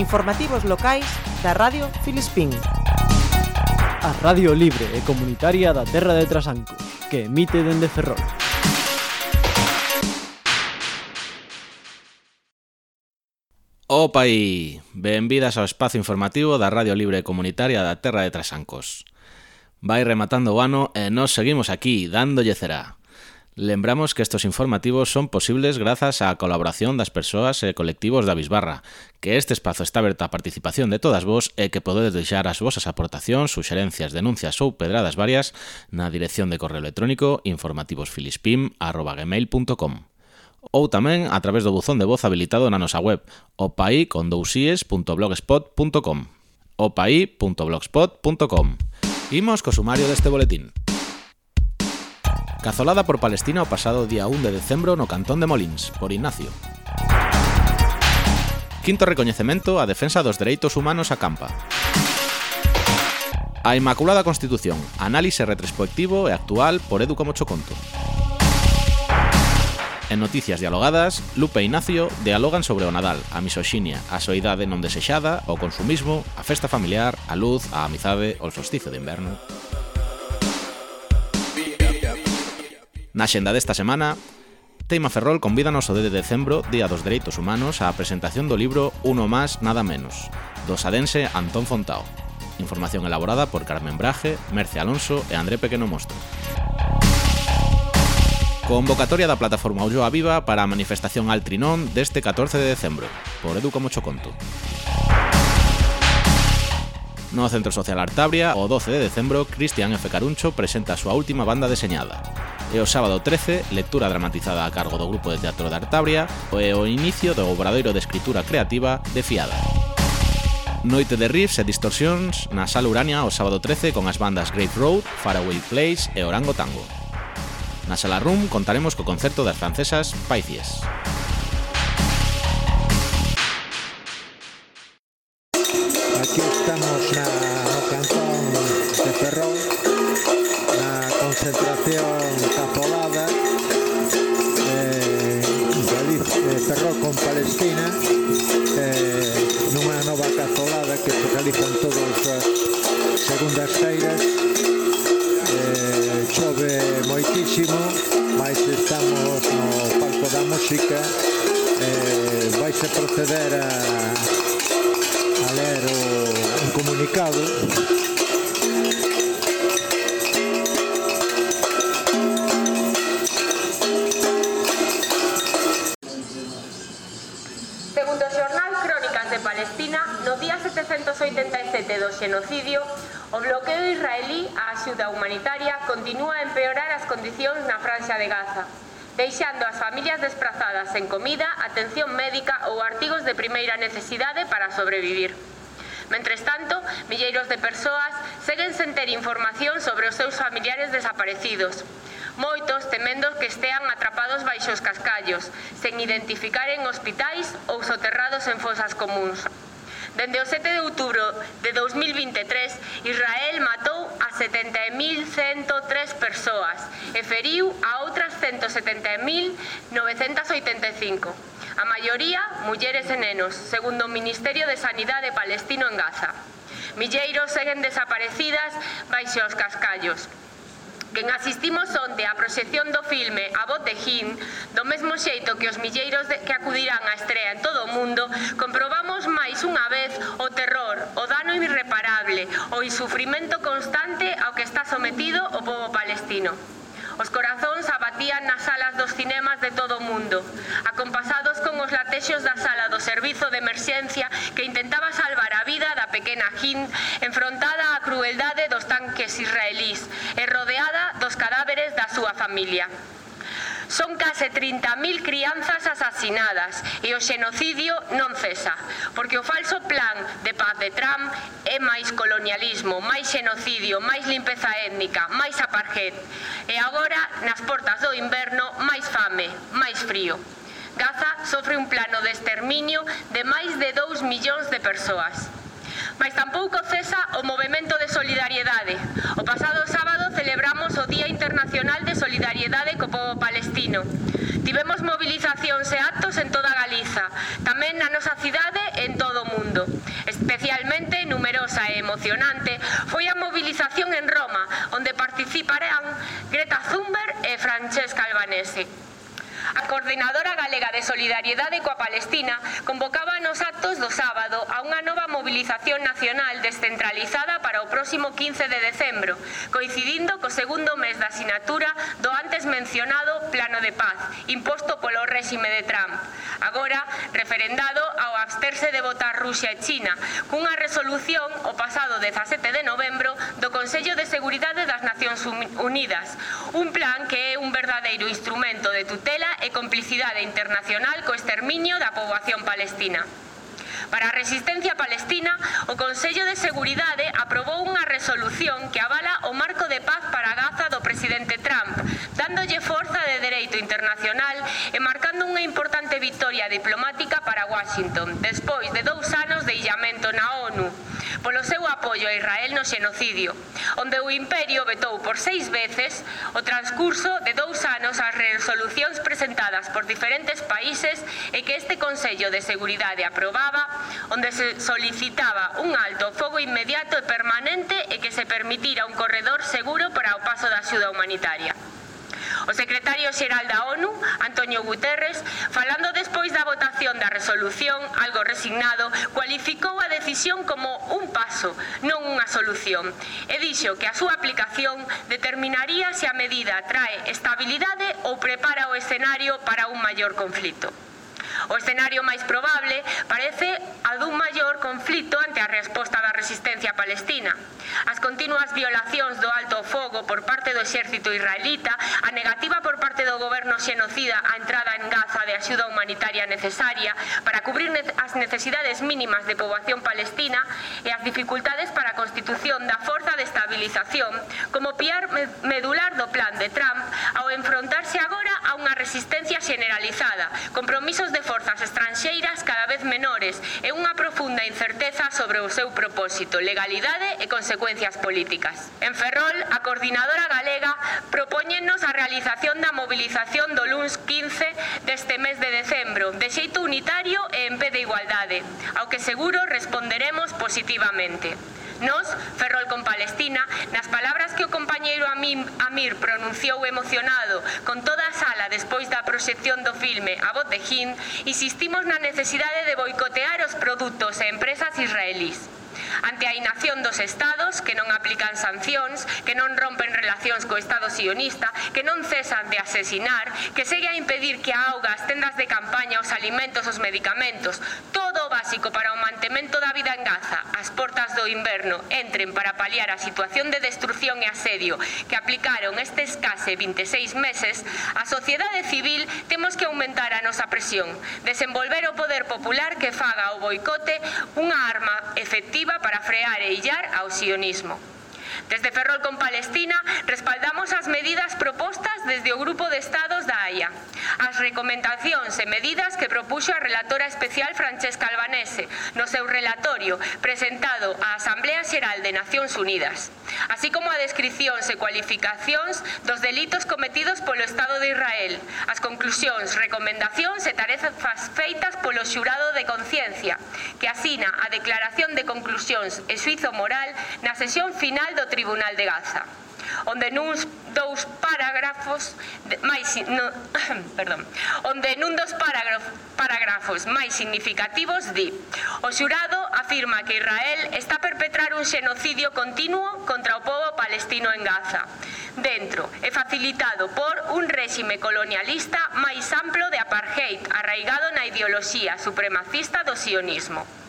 Informativos locais da Radio Filispín. A Radio Libre e Comunitaria da Terra de Trasanco, que emite dende Ferrol. Opa aí! Benvidas ao espazo informativo da Radio Libre Comunitaria da Terra de Trasancos. Vai rematando o ano e nos seguimos aquí, dándolle cerá. Lembramos que estos informativos son posibles grazas á colaboración das persoas e colectivos da Bisbarra, que este espazo está aberto á participación de todas vos e que podedes deixar as vosas aportacións, suxerencias, denuncias ou pedradas varias na dirección de correo electrónico informativosfilispim.gmail.com ou tamén a través do buzón de voz habilitado na nosa web opai.blogspot.com opai.blogspot.com Imos co sumario deste boletín cazolada por Palestina o pasado día 1 de decembro no cantón de Molins, por Ignacio. Quinto recoñecemento a defensa dos dereitos humanos a campa. A Inmaculada Constitución, análise retrospectivo e actual por Edu Como Choconto. En noticias dialogadas, Lupe e Ignacio dialogan sobre o Nadal, a misoxinia, a soidade non desexada, o consumismo, a festa familiar, a luz, a amizade, o solsticio de inverno. Na xenda desta semana, Teima Ferrol convídanos o 10 de decembro, Día dos Dereitos Humanos, á presentación do libro Uno Más Nada Menos, do sadense Antón Fontao. Información elaborada por Carmen Braje, Merce Alonso e André Pequeno Mostro. Convocatoria da plataforma Ulloa Viva para a manifestación al Trinón deste 14 de decembro, por Edu Como Choconto. No Centro Social Artabria, o 12 de decembro, Cristian F. Caruncho presenta a súa última banda deseñada e o sábado 13 lectura dramatizada a cargo do Grupo de Teatro de Artabria e o inicio do Obradoiro de Escritura Creativa de Fiada. Noite de riffs e distorsións na Sala Urania o sábado 13 con as bandas Great Road, Faraway Place e Orango Tango. Na Sala Room contaremos co concerto das francesas Paisies. Aquí estamos na, no cantón de Ferrol, na concentración segundas feiras eh, chove moitísimo mas estamos no palco da música. Eh, vaise proceder a, a ler o, un comunicado. Segundo xornal Crónicas de Palestina, no día 787 do xenocidio O bloqueo israelí á axuda humanitaria continúa a empeorar as condicións na franxa de Gaza, deixando as familias desplazadas sen comida, atención médica ou artigos de primeira necesidade para sobrevivir. Mentres tanto, milleiros de persoas seguen sen ter información sobre os seus familiares desaparecidos. Moitos temendo que estean atrapados baixo os cascallos, sen identificar en hospitais ou soterrados en fosas comuns. Dende o 7 de outubro de 2023, Israel matou a 70.103 persoas e feriu a outras 170.985. A maioría, mulleres e nenos, segundo o Ministerio de Sanidade palestino en Gaza. Milleiros seguen desaparecidas baixo os cascallos. Quen asistimos onte á proxección do filme A Botejín, do mesmo xeito que os milleiros de, que acudirán á estrea en todo o mundo, comprobamos máis unha vez o terror, o dano irreparable, o insufrimento constante ao que está sometido o povo palestino. Os corazóns abatían nas salas dos cinemas de todo o mundo, acompasados con os latexos da sala do servizo de emerxencia que intentaba salvar a vida da pequena Hind enfrontada á crueldade dos tanques israelís e rodeada dos cadáveres da súa familia. Son case 30.000 crianzas asasinadas e o xenocidio non cesa, porque o falso plan de paz de Trump é máis colonialismo, máis xenocidio, máis limpeza étnica, máis apartheid. E agora, nas portas do inverno, máis fame, máis frío. Gaza sofre un plano de exterminio de máis de 2 millóns de persoas. Mas tampouco cesa o movimento de solidariedade. O pasado celebramos o Día Internacional de Solidariedade co povo palestino. Tivemos movilizacións e actos en toda Galiza, tamén na nosa cidade e en todo o mundo. Especialmente numerosa e emocionante foi a movilización en Roma, onde participarán Greta Thunberg e Francesca Albanese. A Coordinadora Galega de Solidariedade coa Palestina convocaba nos actos do sábado a unha nova movilización nacional descentralizada para o próximo 15 de decembro, coincidindo co segundo mes da sinatura do antes mencionado Plano de Paz, imposto polo réxime de Trump. Agora, referendado ao absterse de votar Rusia e China, cunha resolución o pasado 17 de novembro do Consello de Seguridade das Nacións Unidas, un plan que é un verdadeiro instrumento de tutela e complicidade internacional co exterminio da poboación palestina. Para a resistencia palestina, o Consello de Seguridade aprobou unha resolución que avala o marco de paz para Gaza do presidente Trump, dándolle forza de dereito internacional e marcando unha importante victoria diplomática para Washington, despois de dous anos de illamento na ONU, apoio a Israel no xenocidio, onde o Imperio vetou por seis veces o transcurso de dous anos as resolucións presentadas por diferentes países e que este Consello de Seguridade aprobaba, onde se solicitaba un alto fogo inmediato e permanente e que se permitira un corredor seguro para o paso da axuda humanitaria o secretario xeral da ONU, Antonio Guterres, falando despois da votación da resolución, algo resignado, cualificou a decisión como un paso, non unha solución, e dixo que a súa aplicación determinaría se a medida trae estabilidade ou prepara o escenario para un maior conflito. O escenario máis probable parece a dun maior conflito ante a resposta da resistencia palestina. As continuas violacións do alto fogo por parte do exército israelita, a negativa por parte do goberno xenocida a entrada en Gaza de axuda humanitaria necesaria para cubrir as necesidades mínimas de poboación palestina e as dificultades para a constitución da forza de estabilización como piar medular do plan de Trump ao enfrontarse agora a unha resistencia generalizada, compromisos de forzas estranxeiras cada vez menores e unha profunda incerteza sobre o seu propósito, legalidade e consecuencias políticas. En Ferrol, a coordinadora galega propóñennos a realización da mobilización do LUNS 15 deste mes de decembro, de xeito unitario e en pé de igualdade, ao que seguro responderemos positivamente. Nos, Ferrol con Palestina, nas palabras que o compañeiro Amir pronunciou emocionado con toda a sala despois da proxección do filme A voz de Hind, insistimos na necesidade de boicotear os produtos e empresas israelís ante a inacción dos estados que non aplican sancións, que non rompen relacións co estado sionista, que non cesan de asesinar, que segue a impedir que a auga, as tendas de campaña, os alimentos, os medicamentos, todo o básico para o mantemento da vida en Gaza, as portas do inverno entren para paliar a situación de destrucción e asedio que aplicaron estes case 26 meses, a sociedade civil temos que aumentar a nosa presión, desenvolver o poder popular que faga o boicote unha arma efectiva para frear e illar ao sionismo. Desde Ferrol con Palestina respaldamos as medidas propostas desde o Grupo de Estados da AIA. As recomendacións e medidas que propuxo a relatora especial Francesca Albanese no seu relatorio presentado á Asamblea Xeral de Nacións Unidas, así como a descripcións e cualificacións dos delitos cometidos polo Estado de Israel, as conclusións, recomendacións e tarefas feitas polo xurado de conciencia, que asina a declaración de conclusións e suizo moral na sesión final do Tribunal de Gaza onde nuns dous parágrafos máis no, perdón, onde nun dos parágrafos, parágrafos máis significativos di o xurado afirma que Israel está a perpetrar un xenocidio continuo contra o povo palestino en Gaza dentro e facilitado por un réxime colonialista máis amplo de apartheid arraigado na ideoloxía supremacista do sionismo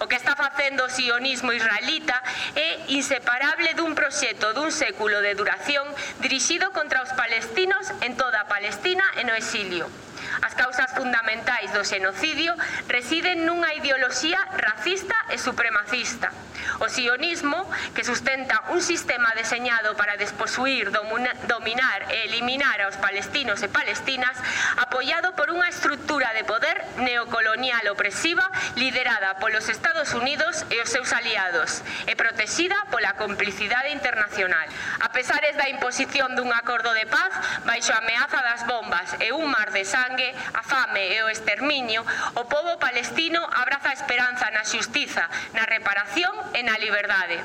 O que está facendo o sionismo israelita é inseparable dun proxecto dun século de duración dirixido contra os palestinos en toda a Palestina e no exilio. As causas fundamentais do xenocidio residen nunha ideoloxía racista e supremacista. O sionismo, que sustenta un sistema deseñado para desposuir, dominar e eliminar aos palestinos e palestinas, apoiado por unha estrutura de poder neocolonial opresiva liderada polos Estados Unidos e os seus aliados e protexida pola complicidade internacional. A pesares da imposición dun acordo de paz, baixo a ameaza das bombas e un mar de sangue, a fame e o exterminio, o povo palestino abraza a esperanza na xustiza, na reparación e na liberdade.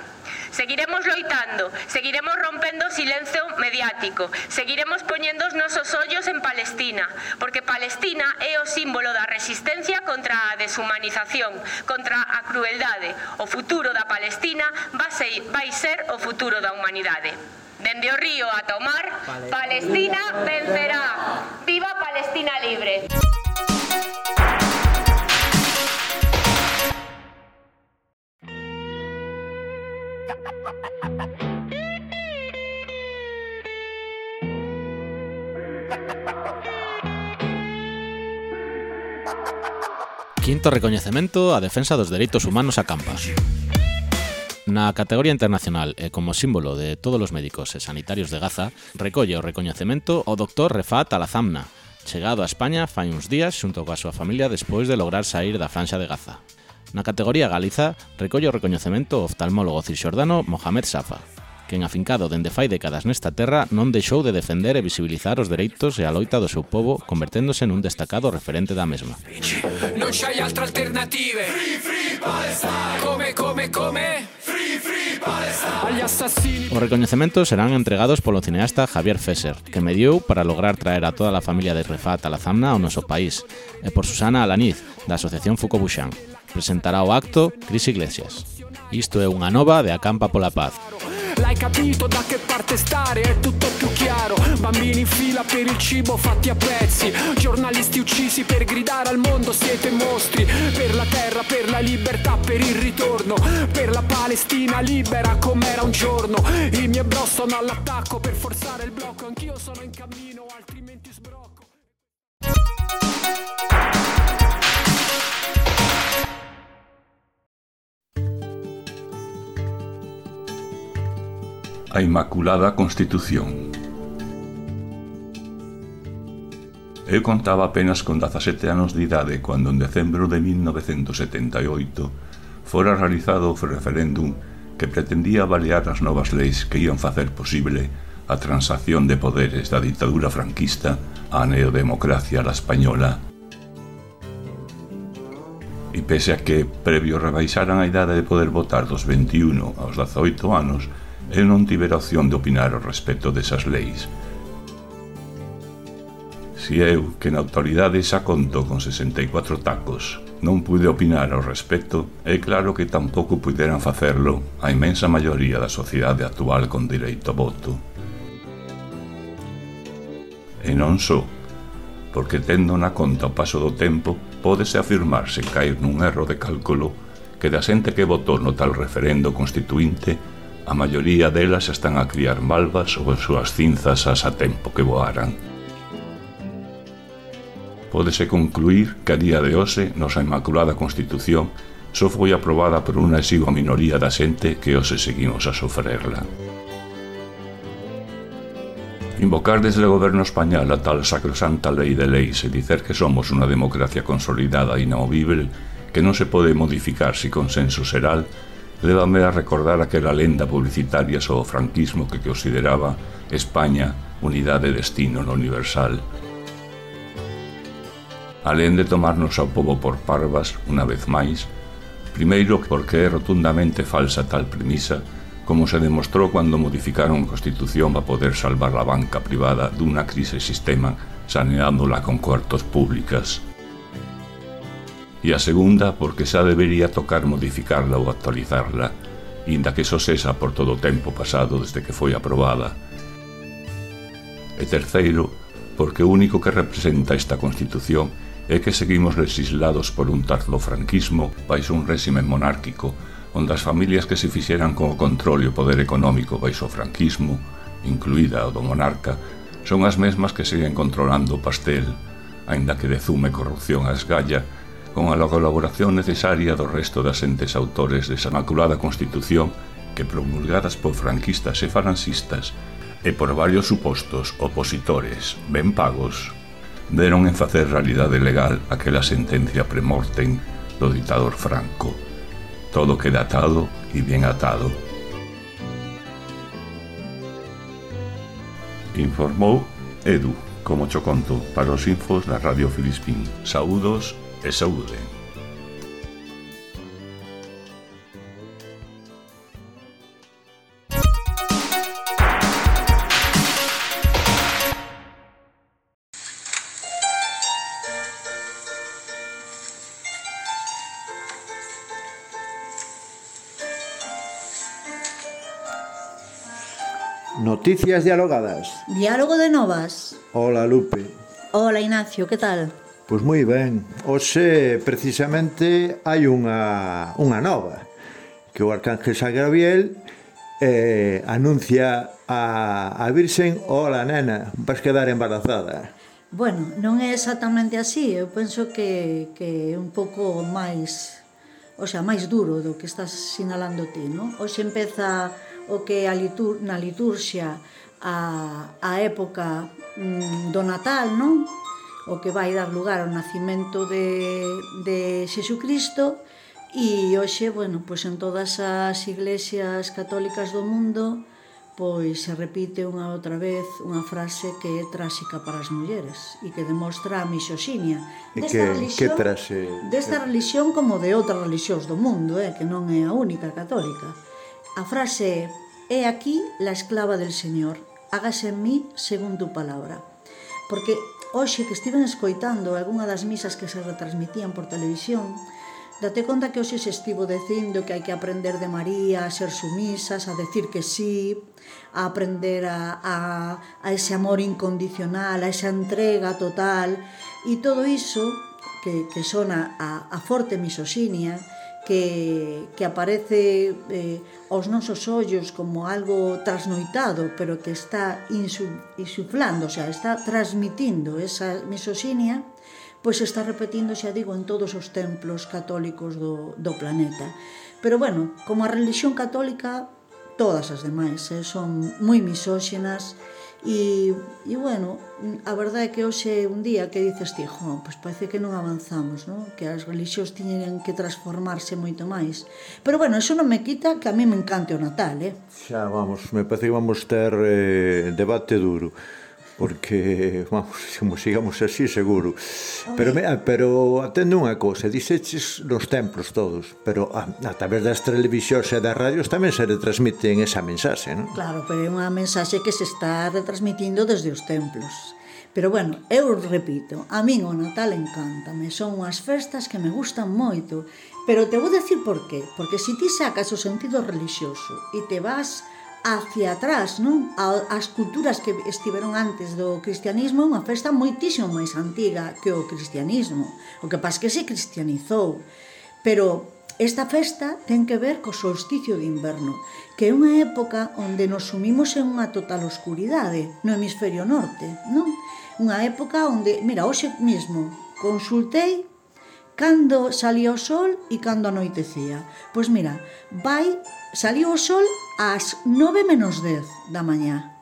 Seguiremos loitando, seguiremos rompendo o silencio mediático, seguiremos poñendo os nosos ollos en Palestina, porque Palestina é o símbolo da resistencia contra a deshumanización, contra a crueldade. O futuro da Palestina vai ser o futuro da humanidade. Dende o río ata o mar, Palestina vencerá. Viva Palestina libre. Quinto recoñecemento a defensa dos dereitos humanos a campa. Na categoría internacional e como símbolo de todos os médicos e sanitarios de Gaza, recolle o recoñecemento o doctor Refat Alazamna, chegado a España fai uns días xunto coa súa familia despois de lograr sair da Franxa de Gaza. Na categoría Galiza, recolle o recoñecemento o oftalmólogo cirxordano Mohamed Safa, quen afincado dende fai décadas nesta terra non deixou de defender e visibilizar os dereitos e a loita do seu povo, converténdose nun destacado referente da mesma. Non xa hai altra alternativa. Free, free, Come, come, come. Os recoñecementos serán entregados polo cineasta Javier Fesser, que mediou para lograr traer a toda a familia de Refat Alazamna ao noso país, e por Susana Alaniz, da Asociación Fucobuxán. Presentará o acto Cris Iglesias. Isto é unha nova de Acampa pola Paz. L'hai capito da che parte stare, è tutto più chiaro, Bambini in fila per il cibo fatti a pezzi. Giornalisti uccisi per gridare al mondo siete mostri. Per la terra, per la libertà, per il ritorno. Per la Palestina libera com'era un giorno. I miei bro sono all'attacco per forzare il blocco. Anch'io sono in cammino, altrimenti sbrocco. a Inmaculada Constitución. Eu contaba apenas con 17 anos de idade cando en decembro de 1978 fora realizado o referéndum que pretendía avaliar as novas leis que ian facer posible a transacción de poderes da ditadura franquista á neodemocracia la española. E pese a que previo rebaixaran a idade de poder votar dos 21 aos 18 anos, eu non tivera opción de opinar ao respecto desas leis, Si eu, que na autoridade xa conto con 64 tacos, non pude opinar ao respecto, é claro que tampouco puderan facerlo a imensa maioría da sociedade actual con direito a voto. E non só, porque tendo na conta o paso do tempo, pódese afirmar sen cair nun erro de cálculo que da xente que votou no tal referendo constituinte, a maioría delas están a criar malvas ou as súas cinzas ás a tempo que voaran. Pódese concluir que a día de hoxe nosa Inmaculada Constitución só foi aprobada por unha exigua minoría da xente que hoxe seguimos a sofrerla. Invocar desde o goberno español a tal sacrosanta lei de leis e dicer que somos unha democracia consolidada e inamovible que non se pode modificar si consenso xeral lévame a recordar aquela lenda publicitaria sobre franquismo que consideraba España unidade de destino no universal. alén de tomarnos ao povo por parvas unha vez máis, primeiro porque é rotundamente falsa tal premisa, como se demostrou cando modificaron a Constitución para poder salvar a banca privada dunha crise sistema saneándola con cuartos públicas. E a segunda porque xa debería tocar modificarla ou actualizarla, inda que só sexa por todo o tempo pasado desde que foi aprobada. E terceiro, porque o único que representa esta Constitución é que seguimos legislados por un tardo franquismo baixo un réxime monárquico onde as familias que se fixeran co control e o poder económico baixo o franquismo, incluída o do monarca, son as mesmas que seguen controlando o pastel, aínda que de zume corrupción a esgalla, con a colaboración necesaria do resto das entes autores desa maculada Constitución que promulgadas por franquistas e falanxistas e por varios supostos opositores ben pagos deron en facer realidade legal aquela sentencia premortem do ditador Franco. Todo queda atado e bien atado. Informou Edu, como cho conto, para os infos da Radio Filispín. Saúdos e saúde. Noticias dialogadas. Diálogo de novas. Hola, Lupe. Hola, Ignacio, que tal? Pois moi ben. Oxe, precisamente, hai unha, unha nova que o Arcángel San Gabriel eh, anuncia a, a Virxen Hola, nena, vas quedar embarazada. Bueno, non é exactamente así. Eu penso que, que é un pouco máis... O sea, máis duro do que estás sinalando ti, non? Oxe empeza o que a litur, na liturxia a, a época mm, do Natal, non? O que vai dar lugar ao nacimento de, de Xesucristo e hoxe, bueno, pois en todas as iglesias católicas do mundo pois se repite unha outra vez unha frase que é tráxica para as mulleres e que demostra a misoxinia desta que, religión, que traxe... desta que... religión como de outras religións do mundo eh, que non é a única católica A frase é «He aquí la esclava del Señor, hágase en mí según tu palabra». Porque hoxe que estiven escoitando algunha das misas que se retransmitían por televisión, date conta que hoxe se estivo dicindo que hai que aprender de María, a ser sumisas, a decir que sí, a aprender a, a, a ese amor incondicional, a esa entrega total, e todo iso que, que sona a, a forte misoxinia, que, que aparece eh, aos nosos ollos como algo trasnoitado, pero que está insu, insuflando, o sea, está transmitindo esa misoxinia, pois está repetindo, xa digo, en todos os templos católicos do, do planeta. Pero bueno, como a religión católica, todas as demais eh, son moi misóxenas, E, e bueno, a verdade é que hoxe é un día que dices ti, jo, pois parece que non avanzamos, non? Que as religións tiñen que transformarse moito máis. Pero bueno, eso non me quita que a mí me encante o Natal, eh? Xa, vamos, me parece que vamos ter eh, debate duro porque, vamos, como sigamos así, seguro. Pero, Pero, pero atendo unha cousa, dixeches nos templos todos, pero a, a través das televisións e das radios tamén se retransmiten esa mensaxe, non? Claro, pero é unha mensaxe que se está retransmitindo desde os templos. Pero bueno, eu repito, a min o Natal encántame, son unhas festas que me gustan moito, pero te vou decir por qué, porque se si ti sacas o sentido relixioso e te vas hacia atrás, non? As culturas que estiveron antes do cristianismo é unha festa moitísimo máis antiga que o cristianismo. O que pasa que se cristianizou. Pero esta festa ten que ver co solsticio de inverno, que é unha época onde nos sumimos en unha total oscuridade no hemisferio norte, non? Unha época onde, mira, hoxe mesmo consultei cando salía o sol e cando anoitecía. Pois mira, vai Saliu o sol ás 9 menos 10 da mañá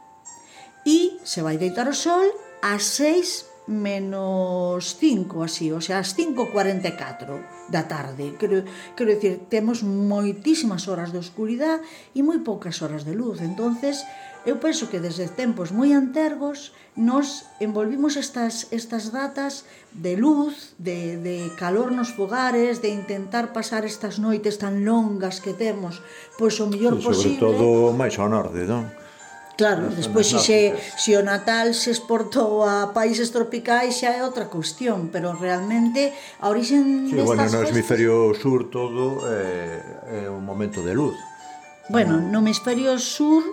e se vai deitar o sol ás 6 menos 5 así, o sea, ás 5.44 da tarde. Quero, quero dicir, temos moitísimas horas de oscuridade e moi poucas horas de luz. entonces eu penso que desde tempos moi antergos nos envolvimos estas, estas datas de luz, de, de calor nos fogares, de intentar pasar estas noites tan longas que temos, pois o mellor e sobre posible. Sobre todo máis ao norte, non? Claro, despois se, se, se o Natal se exportou a países tropicais xa é outra cuestión, pero realmente a orixen sí, destas bueno, no festas... hemisferio sur todo é, é un momento de luz. Bueno, no hemisferio sur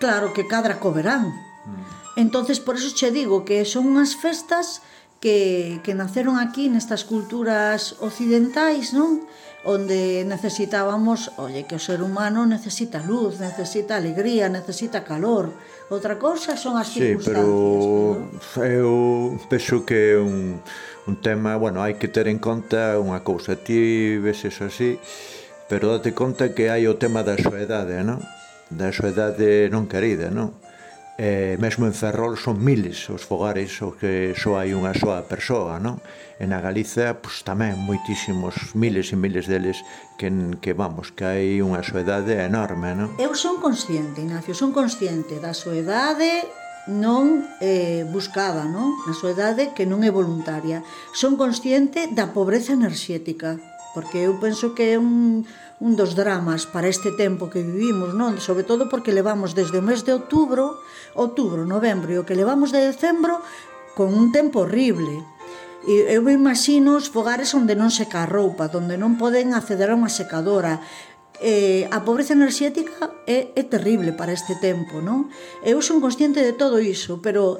claro que cadra co verán. Mm. Entonces, por eso che digo que son unhas festas que, que naceron aquí nestas culturas occidentais, non? Onde necesitábamos, oye, que o ser humano necesita luz, necesita alegría, necesita calor. Outra cousa son as sí, circunstancias. Sí, pero ¿no? eu penso que é un, un tema, bueno, hai que ter en conta unha cousa. Ti ves eso así, pero date conta que hai o tema da soedade, non? da súa non querida, non? E mesmo en Ferrol son miles os fogares o que só hai unha soa persoa, non? E na Galiza, pois, tamén moitísimos miles e miles deles que, que vamos, que hai unha soedade enorme, non? Eu son consciente, Ignacio, son consciente da soedade non eh, buscada, non? Na soedade que non é voluntaria. Son consciente da pobreza enerxética, porque eu penso que é un, un dos dramas para este tempo que vivimos, non? Sobre todo porque levamos desde o mes de outubro, outubro, novembro, e o que levamos de decembro con un tempo horrible. E eu me imagino os fogares onde non seca a roupa, onde non poden acceder a unha secadora. Eh, a pobreza enerxética é, é terrible para este tempo, non? Eu son consciente de todo iso, pero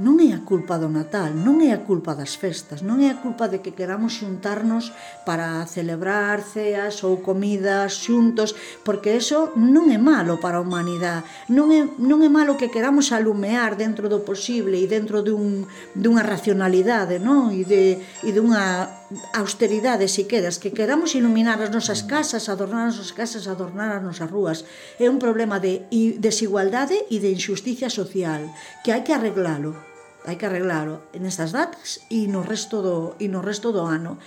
non é a culpa do Natal, non é a culpa das festas, non é a culpa de que queramos xuntarnos para celebrar ceas ou comidas xuntos, porque eso non é malo para a humanidade, non é, non é malo que queramos alumear dentro do posible e dentro dun, dunha racionalidade, non? E, de, e dunha austeridade, se queras, que queramos iluminar as nosas mm. casas, adornar as nosas casas, adornar as nosas rúas. É un problema de desigualdade e de injusticia social, que hai que arreglalo, hai que arreglalo nestas datas e no resto do, e no resto do ano.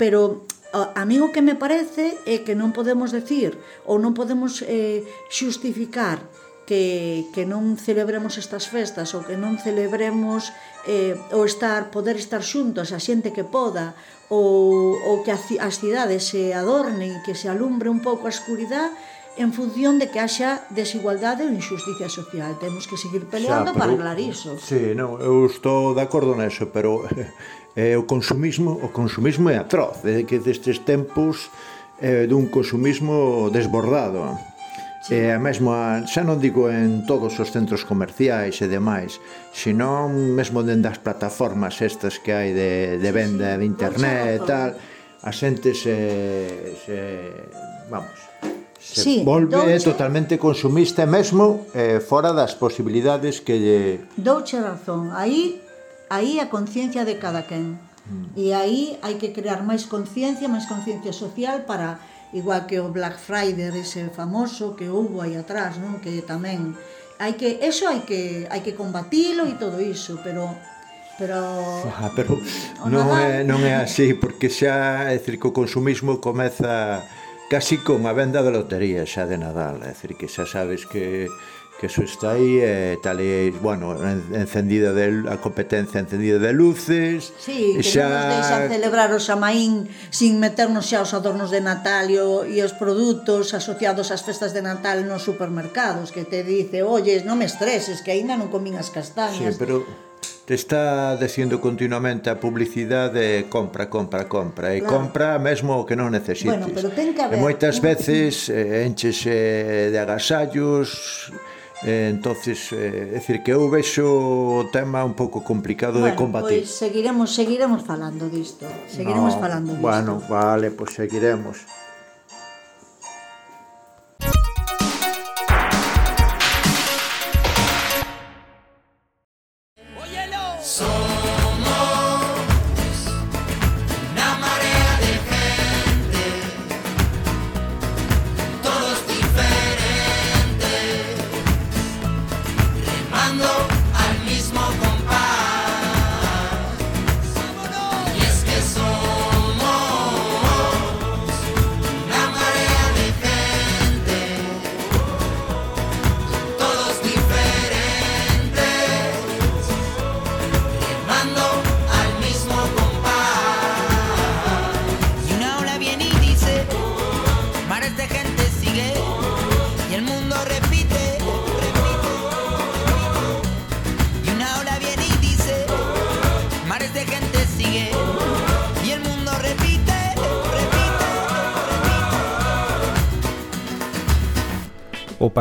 Pero a mí o que me parece é que non podemos decir ou non podemos eh, xustificar que, que non celebremos estas festas ou que non celebremos eh, o estar poder estar xuntos a xente que poda ou, ou que as cidades se adornen e que se alumbre un pouco a escuridade en función de que haxa desigualdade ou injusticia social. Temos que seguir peleando Xa, pero, para arreglar iso. Sí, non, eu estou de acordo neso, pero eh, o consumismo o consumismo é atroz, é que destes tempos eh, dun consumismo desbordado. Sí. Eh, e a mesma, xa non digo en todos os centros comerciais e demais, senón mesmo dentro das plataformas estas que hai de, de venda de internet e tal, a xente se, se vamos, se sí, volve douche, totalmente consumista mesmo eh, fora das posibilidades que lle... Douche razón, aí aí a conciencia de cada quen. Mm. E aí hai que crear máis conciencia, máis conciencia social para igual que o Black Friday ese famoso que houve aí atrás, non? Que tamén hai que eso hai que hai que combatilo e todo iso, pero pero ah, pero non Nadal... é non é así porque xa é dicir que o consumismo comeza casi con a venda de lotería xa de Nadal, é dicir que xa sabes que que eso está aí e tal e, bueno, encendida de, a competencia encendida de luces. Sí, que xa... non nos deixan celebrar o Xamaín sin meternos xa os adornos de Natal e, o, e os produtos asociados ás festas de Natal nos supermercados, que te dice, "Oye, non me estreses, que aínda non comín as castañas." Sí, pero te está dicindo continuamente a publicidade compra, compra, compra e claro. compra mesmo o que non necesites. Bueno, pero ten que haber... E moitas veces eh, enchese eh, de agasallos, Eh, entonces, eh, é dicir que eu vexo o tema un pouco complicado bueno, de combatir. Pois seguiremos, seguiremos falando disto. Seguiremos no, falando disto. Bueno, vale, pois seguiremos.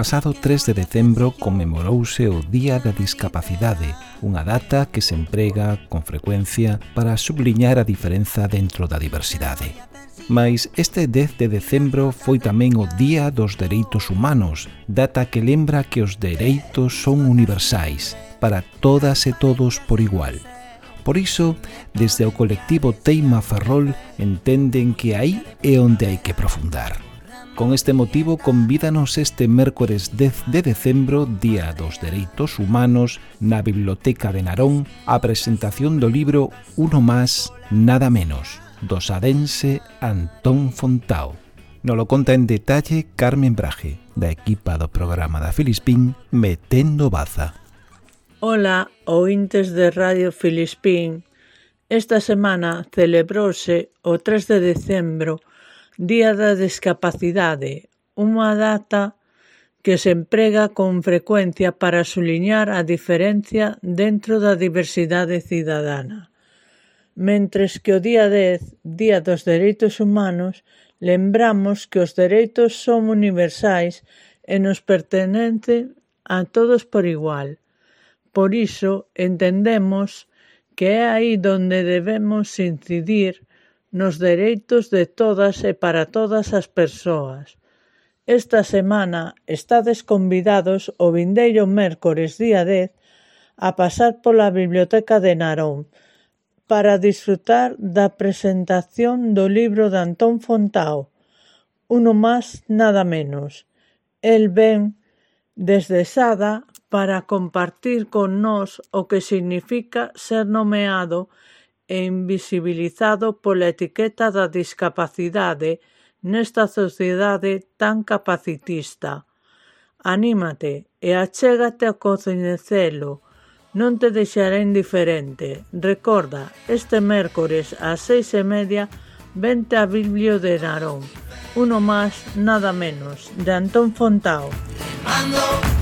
pasado 3 de decembro conmemorouse o Día da Discapacidade, unha data que se emprega con frecuencia para subliñar a diferenza dentro da diversidade. Mais este 10 de decembro foi tamén o Día dos Dereitos Humanos, data que lembra que os dereitos son universais, para todas e todos por igual. Por iso, desde o colectivo Teima Ferrol entenden que aí é onde hai que profundar. Con este motivo, convídanos este mércores 10 de decembro, Día dos Dereitos Humanos, na Biblioteca de Narón, a presentación do libro Uno Más, Nada Menos, do sadense Antón Fontao. No lo conta en detalle Carmen Braje, da equipa do programa da Filispín Metendo Baza. Ola, ointes de Radio Filispín. Esta semana celebrouse o 3 de decembro Día da discapacidade, unha data que se emprega con frecuencia para suliñar a diferencia dentro da diversidade cidadana, mentres que o día 10, Día dos Dereitos Humanos, lembramos que os dereitos son universais e nos pertenecen a todos por igual. Por iso entendemos que é aí donde debemos incidir nos dereitos de todas e para todas as persoas. Esta semana estades convidados o vindeiro mércores día 10 a pasar pola Biblioteca de Narón para disfrutar da presentación do libro de Antón Fontao, uno máis nada menos. El ven desde Sada para compartir con nós o que significa ser nomeado e invisibilizado pola etiqueta da discapacidade nesta sociedade tan capacitista. Anímate e achégate a coñecelo. Non te deixará indiferente. Recorda, este mércores ás seis e media vente a Biblio de Narón. Uno máis, nada menos, de Antón Fontao. Ando.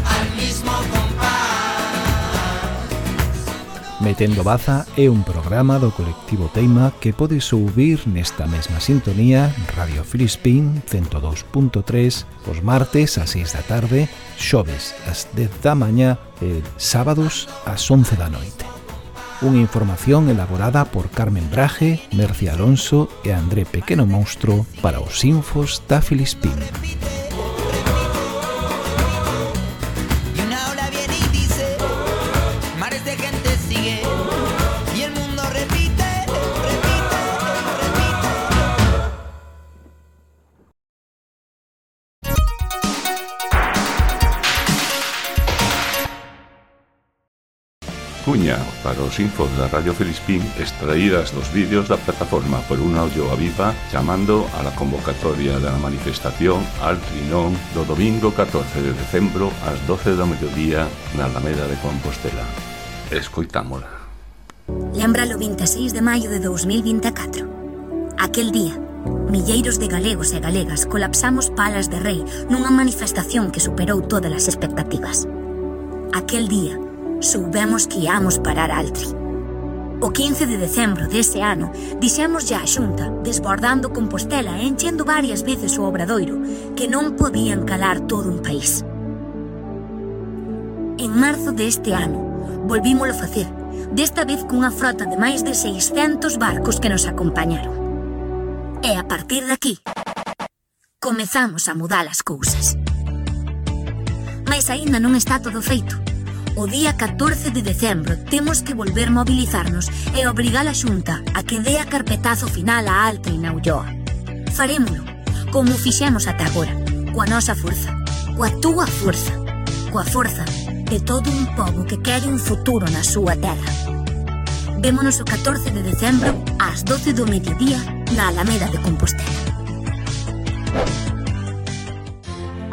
Metendo Baza é un programa do colectivo Teima que podes ouvir nesta mesma sintonía Radio Filispín 102.3 os martes ás 6 da tarde, xoves ás 10 da mañá e sábados ás 11 da noite. Unha información elaborada por Carmen Braje, Mercia Alonso e André Pequeno Monstro para os infos da Filispín. Filispín. Cuña para os infos da Radio Felispín extraídas dos vídeos da plataforma por un audio a viva chamando a la convocatoria da manifestación al Trinón do domingo 14 de decembro ás 12 do mediodía na Alameda de Compostela. Escoitámola. Lembralo 26 de maio de 2024. Aquel día, milleiros de galegos e galegas colapsamos palas de rei nunha manifestación que superou todas as expectativas. Aquel día, soubemos que íamos parar Altri. O 15 de decembro dese ano dixemos a xunta, desbordando Compostela e enchendo varias veces o obradoiro, que non podían calar todo un país. En marzo deste ano, volvímolo facer, desta vez cunha frota de máis de 600 barcos que nos acompañaron. E a partir daqui, comezamos a mudar as cousas. Mas aínda non está todo feito. O día 14 de decembro temos que volver mobilizarnos e obrigar a Xunta a que dé a carpetazo final a Alta e na Ulloa. Farémolo, como fixemos ata agora, coa nosa forza, coa túa forza, coa forza de todo un pobo que quere un futuro na súa terra. Vémonos o 14 de decembro ás 12 do mediodía na Alameda de Compostela.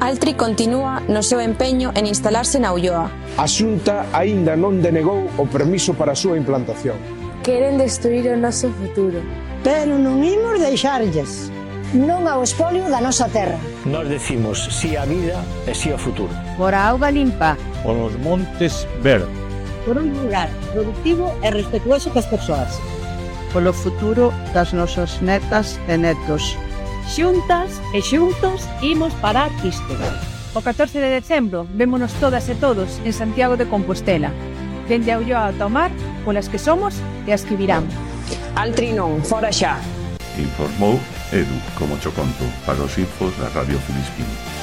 Altri continúa no seu empeño en instalarse na Ulloa, A Xunta aínda non denegou o permiso para a súa implantación. Queren destruir o noso futuro. Pero non imos deixarlles. Non ao espolio da nosa terra. Nos decimos si a vida e si ao futuro. Por a auga limpa. Por os montes verdes. Por un lugar productivo e respetuoso cas persoas. Polo futuro das nosas netas e netos. Xuntas e xuntos imos parar isto. O 14 de decembro vémonos todas e todos en Santiago de Compostela. Dende a Ulloa ata o mar, polas que somos e as que virán. Altrinón, fora xa. Informou Edu, como cho conto, para os infos da Radio Filispín.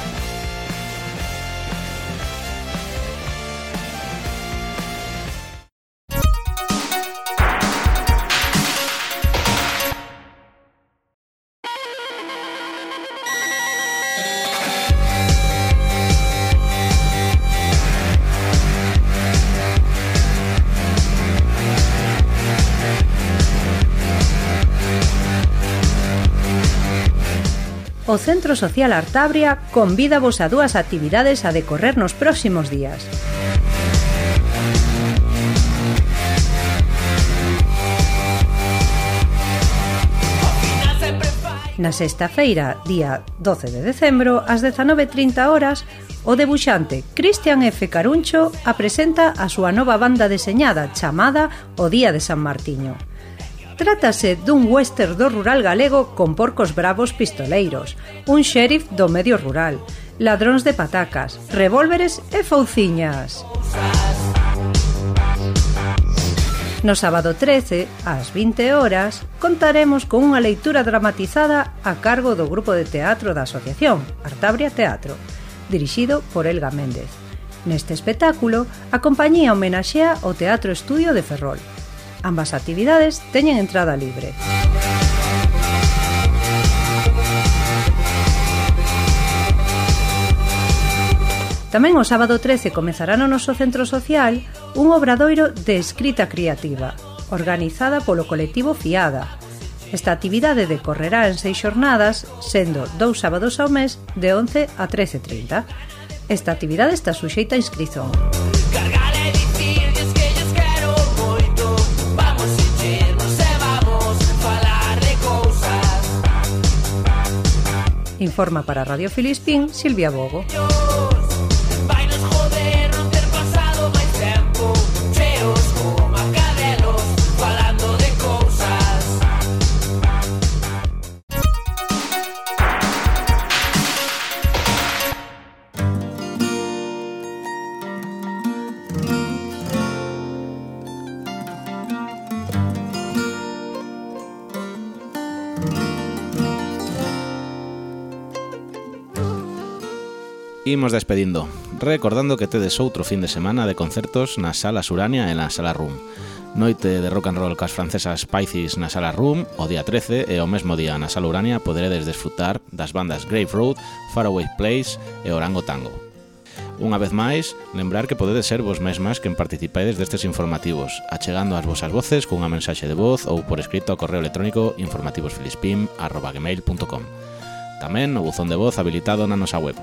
o Centro Social Artabria convídavos a dúas actividades a decorrer nos próximos días. Na sexta feira, día 12 de decembro, ás 19.30 horas, o debuxante Cristian F. Caruncho apresenta a súa nova banda deseñada chamada O Día de San Martiño. Trátase dun western do rural galego con porcos bravos pistoleiros, un sheriff do medio rural, ladróns de patacas, revólveres e fouciñas. No sábado 13, ás 20 horas, contaremos con unha leitura dramatizada a cargo do grupo de teatro da asociación, Artabria Teatro, dirixido por Elga Méndez. Neste espectáculo, a compañía homenaxea o Teatro Estudio de Ferrol. Ambas actividades teñen entrada libre. Tamén o sábado 13 comezará no noso centro social un obradoiro de escrita creativa, organizada polo colectivo Fiada. Esta actividade decorrerá en seis xornadas, sendo dous sábados ao mes de 11 a 13.30. Esta actividade está suxeita a inscrición. Informa para Radio Filispín Silvia Bogo. Imos despedindo, recordando que tedes outro fin de semana de concertos na Sala Surania e na Sala Room. Noite de rock and roll cas francesas Pisces na Sala Room o día 13 e o mesmo día na Sala Urania poderedes desfrutar das bandas Grave Road, Faraway Place e Orango Tango. Unha vez máis, lembrar que podedes ser vos mesmas quen participades destes informativos, achegando as vosas voces cunha mensaxe de voz ou por escrito ao correo electrónico informativosfilispim.com Tamén o buzón de voz habilitado na nosa web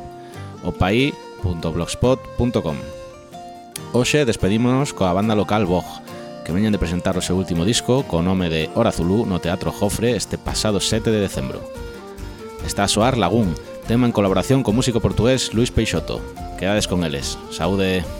opai.blogspot.com Hoxe despedímonos coa banda local Bog, que veñen de presentar o seu último disco co nome de Hora Zulu no Teatro Jofre este pasado 7 de decembro. Está a soar Lagún, tema en colaboración co músico portugués Luis Peixoto. Quedades con eles. Saúde!